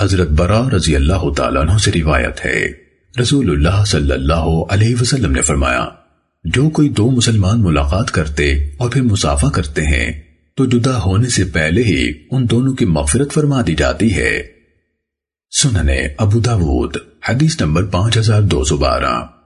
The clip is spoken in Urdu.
حضرت برا رضی اللہ تعالیٰ عنہ سے روایت ہے۔ رسول اللہ صلی اللہ علیہ وسلم نے فرمایا، جو کوئی دو مسلمان ملاقات کرتے اور پھر مسافہ کرتے ہیں، تو جدا ہونے سے پہلے ہی ان دونوں کی مغفرت فرما دی جاتی ہے۔ سننے ابو داود، حدیث نمبر پانچ ہزار دو سو بارہ۔